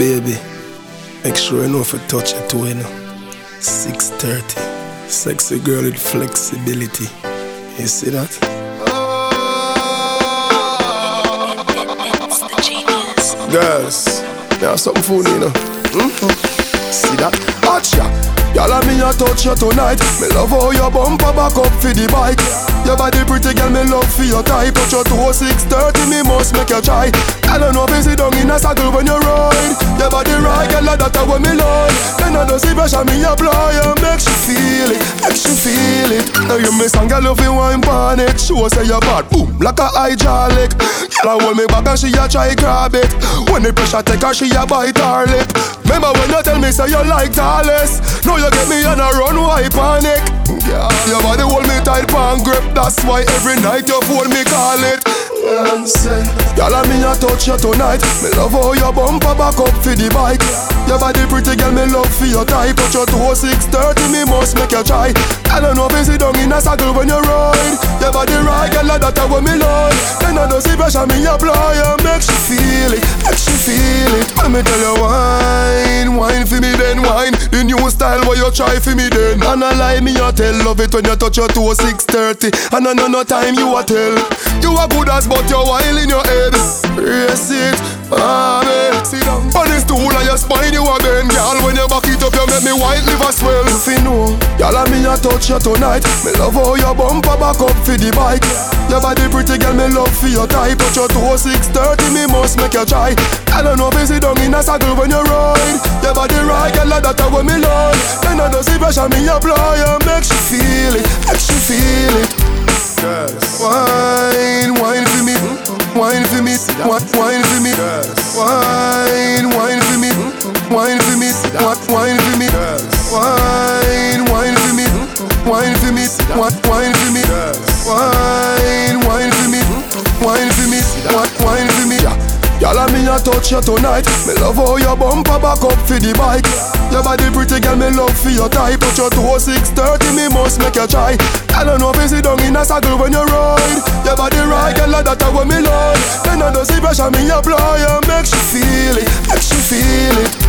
Baby, make sure you know if you touch it too, you know. 630. Sexy girl with flexibility. You see that? It's the genius. Girls, you have something funny, you know. Mm-hmm. See that? Gotcha. Y'all me a touch you tonight. Me love how your bumper back up for the bike. Your body pretty girl, me love for your type. Touch your toe 630, me must make you try. I don't know if you sit down in a circle when you ride. Your body right, girl, that's what me like. Then I don't see pressure, me apply and make you feel it, make you feel it. Now you miss and girl, you feel wine pan it. Show say your bad, boom, like a hydraulic. Girl, I hold me back and she a try grab it. When the pressure take her, she a bite her lip. Remember when you tell me say you like tallest? Now you get me on a run, why panic? Yeah, your body hold me tight, pan grip. That's why every night you phone me call it. Girl, I me a touch you tonight. Me love how your bumper back up for the bike. Your body pretty, girl, me love for your type. Touch your toe 630, me must make you try. I don't know if you sit down in a circle when you ride. Your body right, girl, that's what me like. Then I don't see pressure, me apply and make you feel it, make you feel it. Let me tell you wine, wine for me then wine. The new style where you try for me then. And I lie me a tell, love it when you touch your toe 630. And I know no time you a tell. You a good as but you're wild in your head. Race it, mommy. Sit down on the stool and your spine you a bend, girl. When you back it up, you make me white liver swell. If you know, girl, I me a touch you tonight. Me love how your bumper back up for the bike. Your body pretty, girl, me love for your type. Touch your toe 630, me must make you try. I don't know if you sit down in a circle when you ride. Your body right, girl, that's what me like. Then I don't see pressure, me apply and make you wine for me, wine, wine for me, wine, wine for me, wine for me, wine, wine for me, wine, wine for me, wine for me, wine, wine for me, wine, wine for me, wine for me, wine, wine for me. Y'all and me a touch you tonight. Me love how your bumper back up for the bike. Your body pretty girl, me love for your type. Touch your toe 630, me must make you try. I don't know if you sit down in a circle when you ride. Your body right, girl, that's what me like. Then I don't see pressure, me apply and make you feel it, make you feel it.